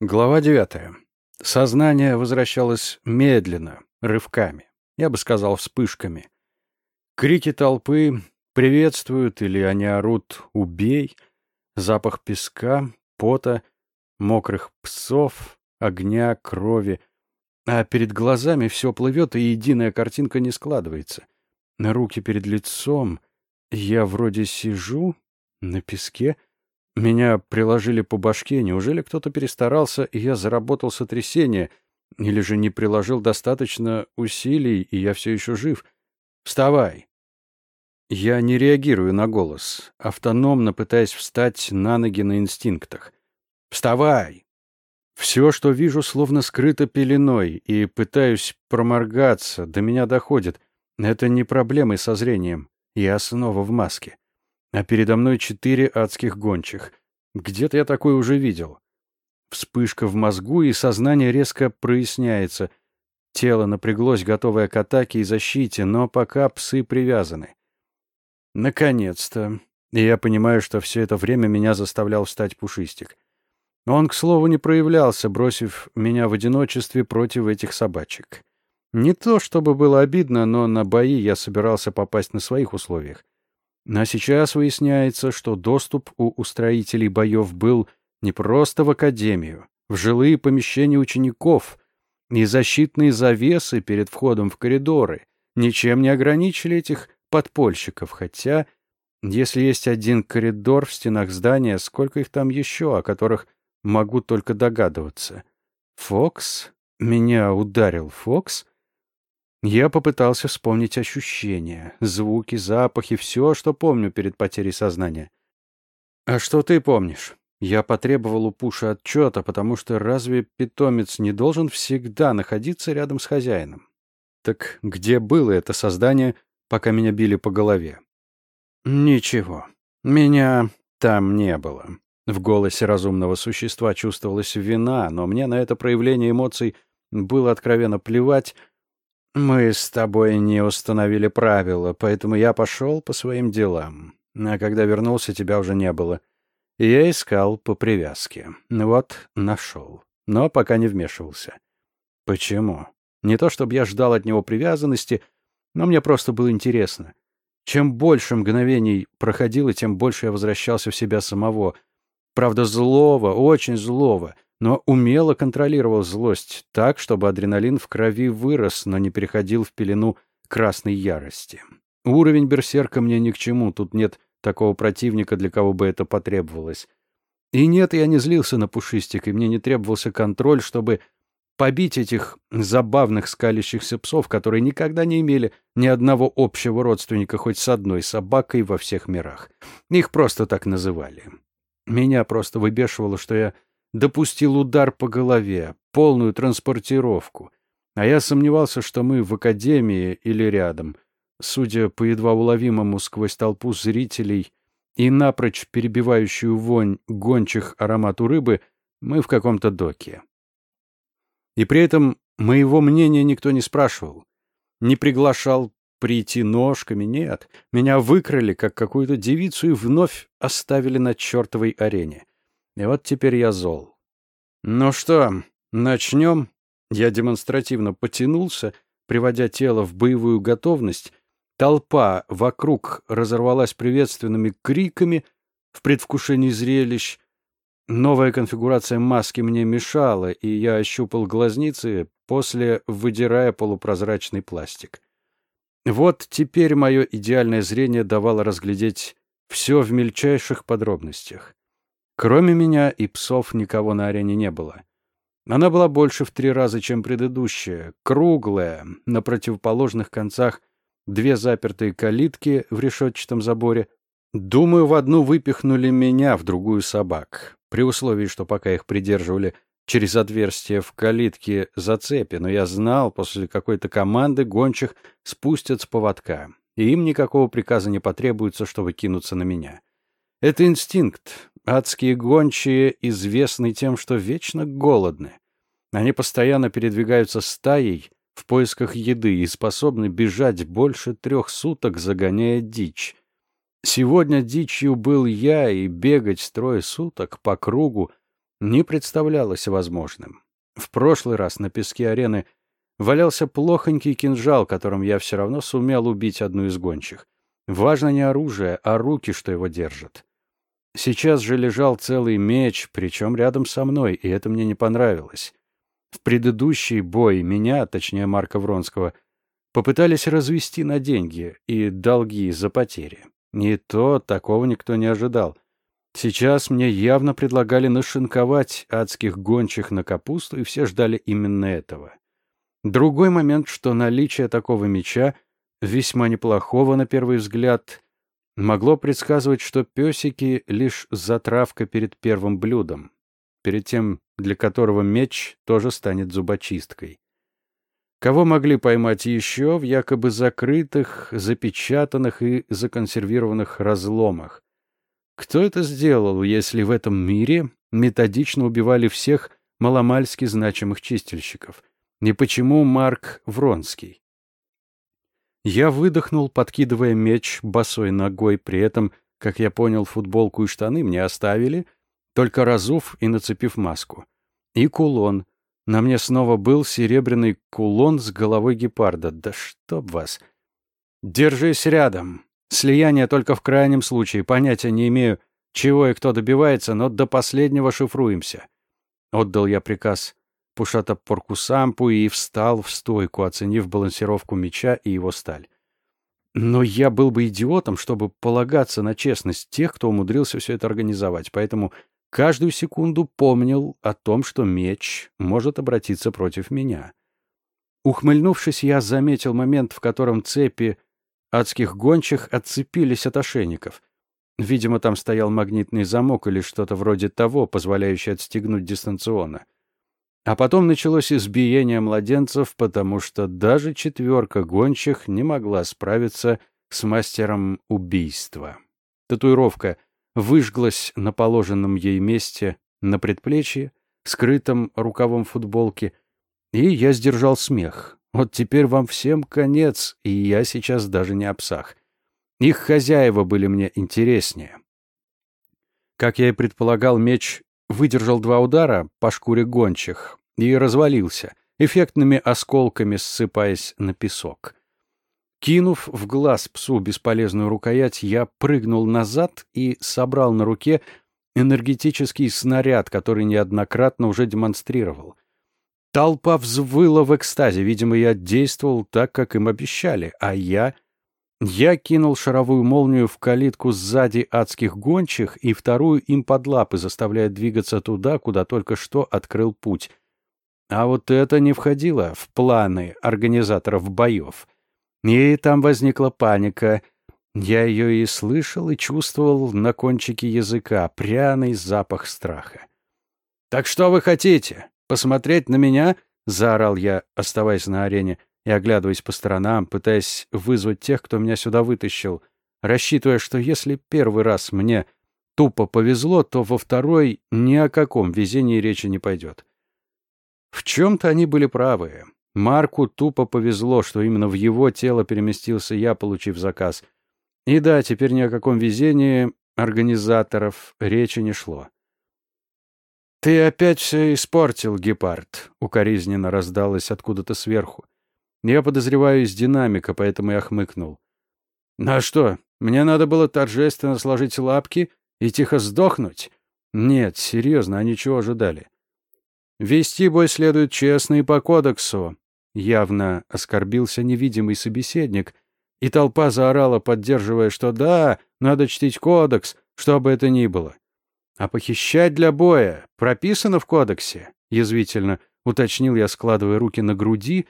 Глава девятая. Сознание возвращалось медленно, рывками, я бы сказал, вспышками. Крики толпы приветствуют или они орут «убей», запах песка, пота, мокрых псов, огня, крови. А перед глазами все плывет, и единая картинка не складывается. Руки перед лицом. Я вроде сижу на песке, меня приложили по башке. Неужели кто-то перестарался, и я заработал сотрясение? Или же не приложил достаточно усилий, и я все еще жив? Вставай! Я не реагирую на голос, автономно пытаясь встать на ноги на инстинктах. Вставай! Все, что вижу, словно скрыто пеленой, и пытаюсь проморгаться, до меня доходит. Это не проблемы со зрением. Я снова в маске а передо мной четыре адских гончих. Где-то я такое уже видел. Вспышка в мозгу, и сознание резко проясняется. Тело напряглось, готовое к атаке и защите, но пока псы привязаны. Наконец-то. И я понимаю, что все это время меня заставлял встать пушистик. Он, к слову, не проявлялся, бросив меня в одиночестве против этих собачек. Не то чтобы было обидно, но на бои я собирался попасть на своих условиях. А сейчас выясняется, что доступ у устроителей боев был не просто в академию, в жилые помещения учеников, и защитные завесы перед входом в коридоры ничем не ограничили этих подпольщиков, хотя, если есть один коридор в стенах здания, сколько их там еще, о которых могу только догадываться. Фокс? Меня ударил Фокс? Я попытался вспомнить ощущения, звуки, запахи, все, что помню перед потерей сознания. «А что ты помнишь?» Я потребовал у Пуша отчета, потому что разве питомец не должен всегда находиться рядом с хозяином? Так где было это создание, пока меня били по голове? Ничего. Меня там не было. В голосе разумного существа чувствовалась вина, но мне на это проявление эмоций было откровенно плевать, «Мы с тобой не установили правила, поэтому я пошел по своим делам. А когда вернулся, тебя уже не было. Я искал по привязке. Вот, нашел. Но пока не вмешивался. Почему? Не то чтобы я ждал от него привязанности, но мне просто было интересно. Чем больше мгновений проходило, тем больше я возвращался в себя самого. Правда, злого, очень злого — но умело контролировал злость так, чтобы адреналин в крови вырос, но не переходил в пелену красной ярости. Уровень берсерка мне ни к чему, тут нет такого противника, для кого бы это потребовалось. И нет, я не злился на пушистик, и мне не требовался контроль, чтобы побить этих забавных скалящихся псов, которые никогда не имели ни одного общего родственника хоть с одной собакой во всех мирах. Их просто так называли. Меня просто выбешивало, что я допустил удар по голове, полную транспортировку. А я сомневался, что мы в академии или рядом. Судя по едва уловимому сквозь толпу зрителей и напрочь перебивающую вонь гончих аромату рыбы, мы в каком-то доке. И при этом моего мнения никто не спрашивал. Не приглашал прийти ножками, нет. Меня выкрали, как какую-то девицу, и вновь оставили на чертовой арене. И вот теперь я зол. Ну что, начнем? Я демонстративно потянулся, приводя тело в боевую готовность. Толпа вокруг разорвалась приветственными криками в предвкушении зрелищ. Новая конфигурация маски мне мешала, и я ощупал глазницы, после выдирая полупрозрачный пластик. Вот теперь мое идеальное зрение давало разглядеть все в мельчайших подробностях. Кроме меня и псов никого на арене не было. Она была больше в три раза, чем предыдущая, круглая, на противоположных концах две запертые калитки в решетчатом заборе. Думаю, в одну выпихнули меня, в другую собак, при условии, что пока их придерживали через отверстие в калитке зацепи, но я знал, после какой-то команды гончих спустят с поводка, и им никакого приказа не потребуется, чтобы кинуться на меня. Это инстинкт, Адские гончие известны тем, что вечно голодны. Они постоянно передвигаются стаей в поисках еды и способны бежать больше трех суток, загоняя дичь. Сегодня дичью был я, и бегать трое суток по кругу не представлялось возможным. В прошлый раз на песке арены валялся плохонький кинжал, которым я все равно сумел убить одну из гончих. Важно не оружие, а руки, что его держат. Сейчас же лежал целый меч, причем рядом со мной, и это мне не понравилось. В предыдущий бой меня, точнее Марка Вронского, попытались развести на деньги и долги за потери. И то такого никто не ожидал. Сейчас мне явно предлагали нашинковать адских гончих на капусту, и все ждали именно этого. Другой момент, что наличие такого меча, весьма неплохого на первый взгляд, могло предсказывать, что песики — лишь затравка перед первым блюдом, перед тем, для которого меч тоже станет зубочисткой. Кого могли поймать еще в якобы закрытых, запечатанных и законсервированных разломах? Кто это сделал, если в этом мире методично убивали всех маломальски значимых чистильщиков? И почему Марк Вронский? Я выдохнул, подкидывая меч босой ногой, при этом, как я понял, футболку и штаны мне оставили, только разув и нацепив маску. И кулон. На мне снова был серебряный кулон с головой гепарда. Да чтоб вас! Держись рядом. Слияние только в крайнем случае. Понятия не имею, чего и кто добивается, но до последнего шифруемся. Отдал я приказ Пушата Поркусампу и встал в стойку, оценив балансировку меча и его сталь. Но я был бы идиотом, чтобы полагаться на честность тех, кто умудрился все это организовать, поэтому каждую секунду помнил о том, что меч может обратиться против меня. Ухмыльнувшись, я заметил момент, в котором цепи адских гончих отцепились от ошейников. Видимо, там стоял магнитный замок или что-то вроде того, позволяющее отстегнуть дистанционно. А потом началось избиение младенцев, потому что даже четверка гончих не могла справиться с мастером убийства. Татуировка выжглась на положенном ей месте на предплечье, скрытом рукавом футболки, и я сдержал смех. Вот теперь вам всем конец, и я сейчас даже не обсах. Их хозяева были мне интереснее. Как я и предполагал, меч выдержал два удара по шкуре гончих и развалился, эффектными осколками ссыпаясь на песок. Кинув в глаз псу бесполезную рукоять, я прыгнул назад и собрал на руке энергетический снаряд, который неоднократно уже демонстрировал. Толпа взвыла в экстазе, видимо, я действовал так, как им обещали, а я... Я кинул шаровую молнию в калитку сзади адских гончих и вторую им под лапы, заставляя двигаться туда, куда только что открыл путь. А вот это не входило в планы организаторов боев. И там возникла паника. Я ее и слышал, и чувствовал на кончике языка пряный запах страха. «Так что вы хотите?» «Посмотреть на меня?» — заорал я, оставаясь на арене и оглядываясь по сторонам, пытаясь вызвать тех, кто меня сюда вытащил, рассчитывая, что если первый раз мне тупо повезло, то во второй ни о каком везении речи не пойдет. В чем-то они были правы. Марку тупо повезло, что именно в его тело переместился я, получив заказ. И да, теперь ни о каком везении организаторов речи не шло. «Ты опять все испортил, гепард», — укоризненно раздалось откуда-то сверху. Я подозреваю из динамика, поэтому я хмыкнул. «Ну а что, мне надо было торжественно сложить лапки и тихо сдохнуть?» «Нет, серьезно, они чего ожидали?» «Вести бой следует честно и по кодексу», — явно оскорбился невидимый собеседник, и толпа заорала, поддерживая, что да, надо чтить кодекс, что бы это ни было. А похищать для боя прописано в кодексе? Язвительно уточнил я, складывая руки на груди,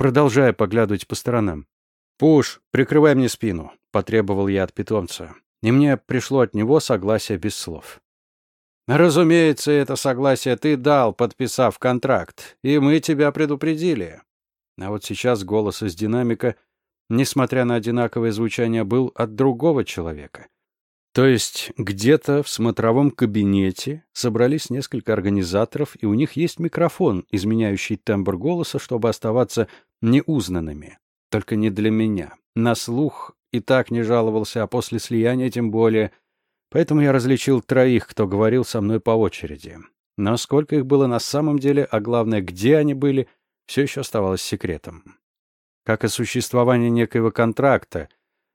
продолжая поглядывать по сторонам. «Пуш, прикрывай мне спину», — потребовал я от питомца. И мне пришло от него согласие без слов. «Разумеется, это согласие ты дал, подписав контракт, и мы тебя предупредили». А вот сейчас голос из динамика, несмотря на одинаковое звучание, был от другого человека — то есть где-то в смотровом кабинете собрались несколько организаторов, и у них есть микрофон, изменяющий тембр голоса, чтобы оставаться неузнанными. Только не для меня. На слух и так не жаловался, а после слияния тем более. Поэтому я различил троих, кто говорил со мной по очереди. Но сколько их было на самом деле, а главное, где они были, все еще оставалось секретом. Как и существование некоего контракта,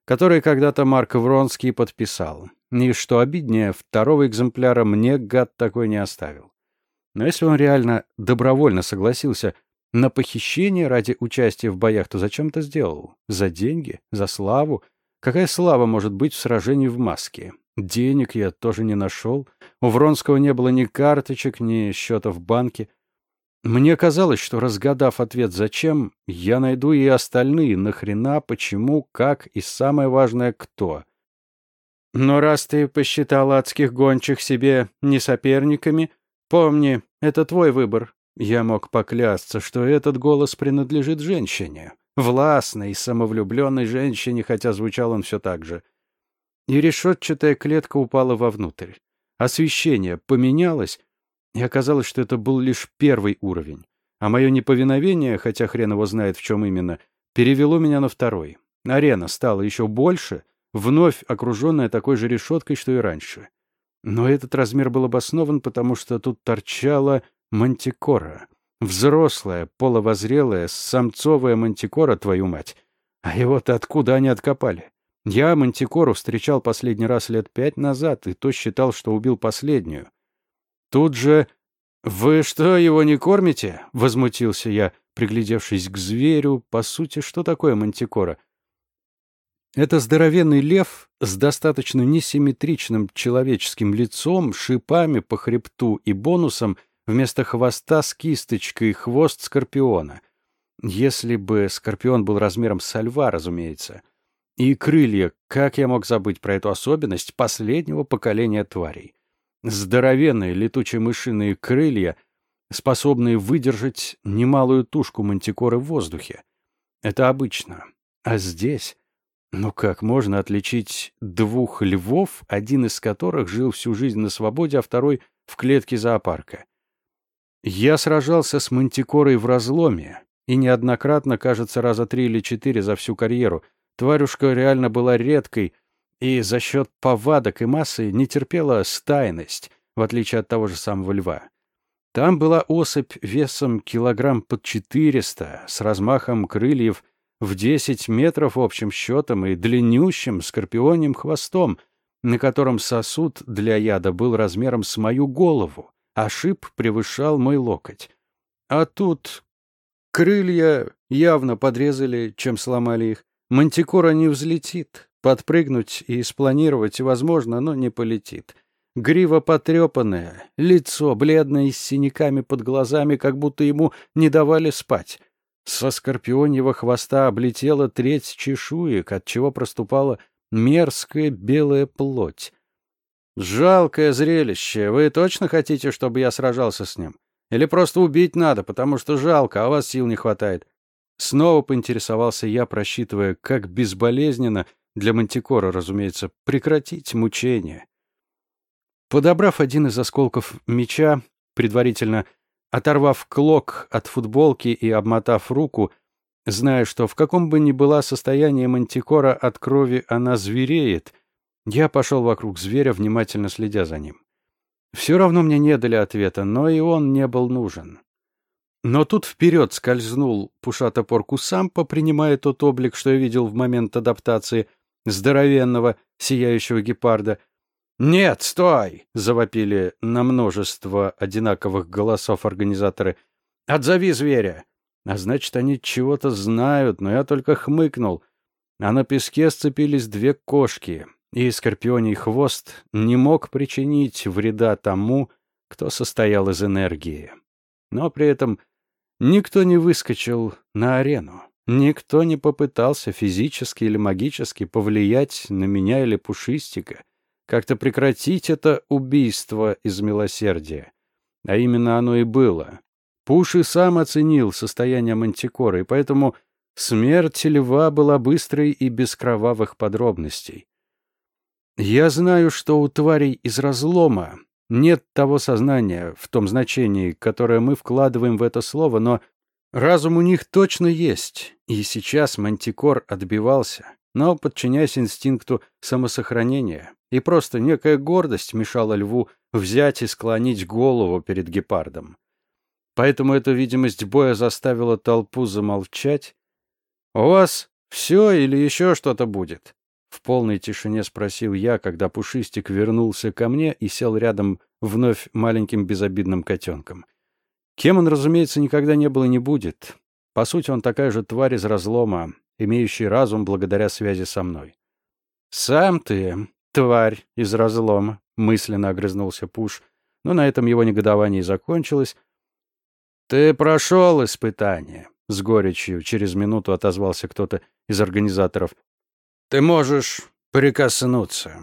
который когда-то Марк Вронский подписал. И что обиднее, второго экземпляра мне гад такой не оставил. Но если он реально добровольно согласился на похищение ради участия в боях, то зачем это сделал? За деньги? За славу? Какая слава может быть в сражении в маске? Денег я тоже не нашел. У Вронского не было ни карточек, ни счета в банке. Мне казалось, что разгадав ответ «зачем», я найду и остальные «нахрена», «почему», «как» и самое важное «кто». Но раз ты посчитал адских гончих себе не соперниками, помни, это твой выбор. Я мог поклясться, что этот голос принадлежит женщине. Властной, самовлюбленной женщине, хотя звучал он все так же. И решетчатая клетка упала вовнутрь. Освещение поменялось, и оказалось, что это был лишь первый уровень. А мое неповиновение, хотя хрен его знает в чем именно, перевело меня на второй. Арена стала еще больше, вновь окруженная такой же решеткой, что и раньше. Но этот размер был обоснован, потому что тут торчала мантикора. Взрослая, половозрелая, самцовая мантикора, твою мать. А его-то откуда они откопали? Я мантикору встречал последний раз лет пять назад, и то считал, что убил последнюю. Тут же... «Вы что, его не кормите?» — возмутился я, приглядевшись к зверю. По сути, что такое мантикора? Это здоровенный лев с достаточно несимметричным человеческим лицом, шипами по хребту и бонусом вместо хвоста с кисточкой хвост скорпиона. Если бы скорпион был размером со льва, разумеется. И крылья, как я мог забыть про эту особенность последнего поколения тварей? Здоровенные летучие мышиные крылья, способные выдержать немалую тушку мантикоры в воздухе. Это обычно. А здесь... Ну как можно отличить двух львов, один из которых жил всю жизнь на свободе, а второй в клетке зоопарка? Я сражался с мантикорой в разломе, и неоднократно, кажется, раза три или четыре за всю карьеру. Тварюшка реально была редкой — и за счет повадок и массы не терпела стайность, в отличие от того же самого льва. Там была особь весом килограмм под 400, с размахом крыльев в 10 метров общим счетом и длиннющим скорпионим хвостом, на котором сосуд для яда был размером с мою голову, а шип превышал мой локоть. А тут крылья явно подрезали, чем сломали их. Мантикора не взлетит, Подпрыгнуть и спланировать возможно, но не полетит. Грива потрепанная, лицо бледное с синяками под глазами, как будто ему не давали спать. Со скорпионьего хвоста облетела треть чешуек, от чего проступала мерзкая белая плоть. «Жалкое зрелище. Вы точно хотите, чтобы я сражался с ним? Или просто убить надо, потому что жалко, а у вас сил не хватает?» Снова поинтересовался я, просчитывая, как безболезненно для Мантикора, разумеется, прекратить мучение. Подобрав один из осколков меча, предварительно оторвав клок от футболки и обмотав руку, зная, что в каком бы ни было состоянии Мантикора от крови она звереет, я пошел вокруг зверя, внимательно следя за ним. Все равно мне не дали ответа, но и он не был нужен. Но тут вперед скользнул пушатопор Кусампа, принимая тот облик, что я видел в момент адаптации — здоровенного, сияющего гепарда. «Нет, стой!» — завопили на множество одинаковых голосов организаторы. «Отзови зверя!» А значит, они чего-то знают, но я только хмыкнул. А на песке сцепились две кошки, и скорпионий хвост не мог причинить вреда тому, кто состоял из энергии. Но при этом никто не выскочил на арену. Никто не попытался физически или магически повлиять на меня или Пушистика, как-то прекратить это убийство из милосердия. А именно оно и было. Пуш и сам оценил состояние мантикоры, и поэтому смерть льва была быстрой и без кровавых подробностей. Я знаю, что у тварей из разлома нет того сознания в том значении, которое мы вкладываем в это слово, но Разум у них точно есть, и сейчас Мантикор отбивался, но подчиняясь инстинкту самосохранения, и просто некая гордость мешала льву взять и склонить голову перед гепардом. Поэтому эта видимость боя заставила толпу замолчать. «У вас все или еще что-то будет?» В полной тишине спросил я, когда Пушистик вернулся ко мне и сел рядом вновь маленьким безобидным котенком. Кем он, разумеется, никогда не был и не будет. По сути, он такая же тварь из разлома, имеющий разум благодаря связи со мной. «Сам ты, тварь из разлома», — мысленно огрызнулся Пуш, но на этом его негодование и закончилось. «Ты прошел испытание», — с горечью через минуту отозвался кто-то из организаторов. «Ты можешь прикоснуться».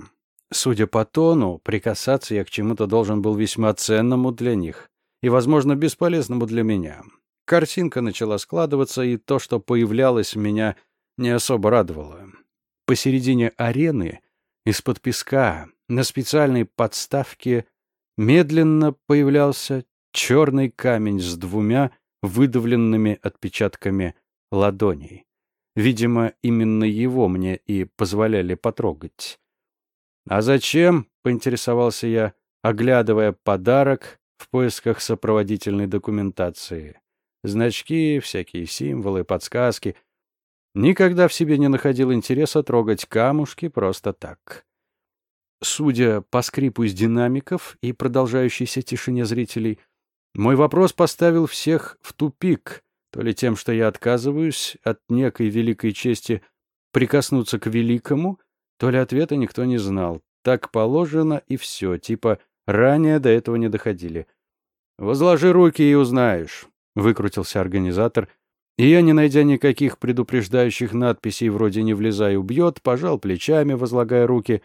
Судя по тону, прикасаться я к чему-то должен был весьма ценному для них и, возможно, бесполезному для меня. Картинка начала складываться, и то, что появлялось, меня не особо радовало. Посередине арены, из-под песка, на специальной подставке, медленно появлялся черный камень с двумя выдавленными отпечатками ладоней. Видимо, именно его мне и позволяли потрогать. «А зачем?» — поинтересовался я, оглядывая подарок в поисках сопроводительной документации. Значки, всякие символы, подсказки. Никогда в себе не находил интереса трогать камушки просто так. Судя по скрипу из динамиков и продолжающейся тишине зрителей, мой вопрос поставил всех в тупик, то ли тем, что я отказываюсь от некой великой чести прикоснуться к великому, то ли ответа никто не знал. Так положено и все, типа ранее до этого не доходили. «Возложи руки и узнаешь», — выкрутился организатор, и я, не найдя никаких предупреждающих надписей вроде «не влезай, убьет», пожал плечами, возлагая руки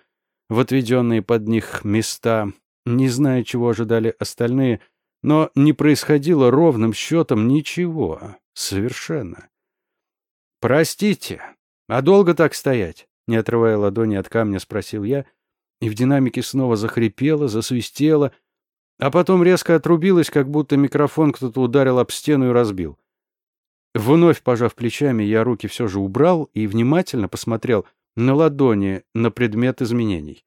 в отведенные под них места, не зная, чего ожидали остальные — но не происходило ровным счетом ничего. Совершенно. «Простите, а долго так стоять?» Не отрывая ладони от камня, спросил я, и в динамике снова захрипело, засвистело, а потом резко отрубилось, как будто микрофон кто-то ударил об стену и разбил. Вновь пожав плечами, я руки все же убрал и внимательно посмотрел на ладони на предмет изменений.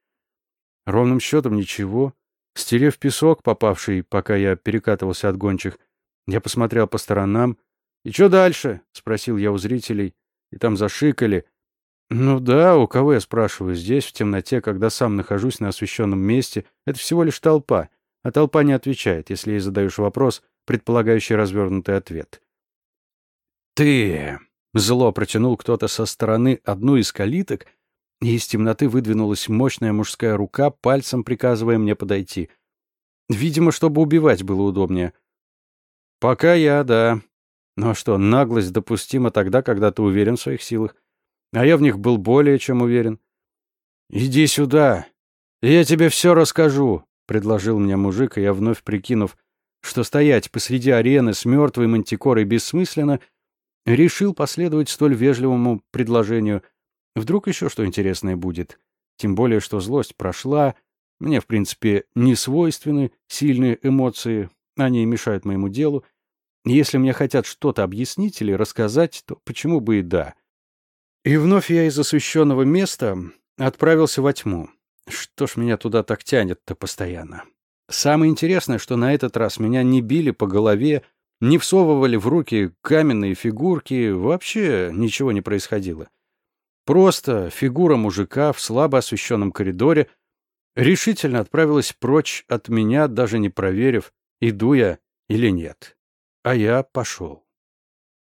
Ровным счетом ничего. Стерев песок, попавший, пока я перекатывался от гончих, я посмотрел по сторонам. «И что дальше?» — спросил я у зрителей. И там зашикали. «Ну да, у кого я спрашиваю? Здесь, в темноте, когда сам нахожусь на освещенном месте, это всего лишь толпа. А толпа не отвечает, если ей задаешь вопрос, предполагающий развернутый ответ». «Ты...» — зло протянул кто-то со стороны одну из калиток — и из темноты выдвинулась мощная мужская рука, пальцем приказывая мне подойти. Видимо, чтобы убивать было удобнее. Пока я, да. А что, наглость допустима тогда, когда ты уверен в своих силах. А я в них был более чем уверен. «Иди сюда, я тебе все расскажу», — предложил мне мужик, и я, вновь прикинув, что стоять посреди арены с мертвой мантикорой бессмысленно, решил последовать столь вежливому предложению — Вдруг еще что интересное будет. Тем более, что злость прошла. Мне, в принципе, не свойственны сильные эмоции. Они мешают моему делу. Если мне хотят что-то объяснить или рассказать, то почему бы и да. И вновь я из освещенного места отправился во тьму. Что ж меня туда так тянет-то постоянно? Самое интересное, что на этот раз меня не били по голове, не всовывали в руки каменные фигурки, вообще ничего не происходило. Просто фигура мужика в слабо освещенном коридоре решительно отправилась прочь от меня, даже не проверив, иду я или нет. А я пошел.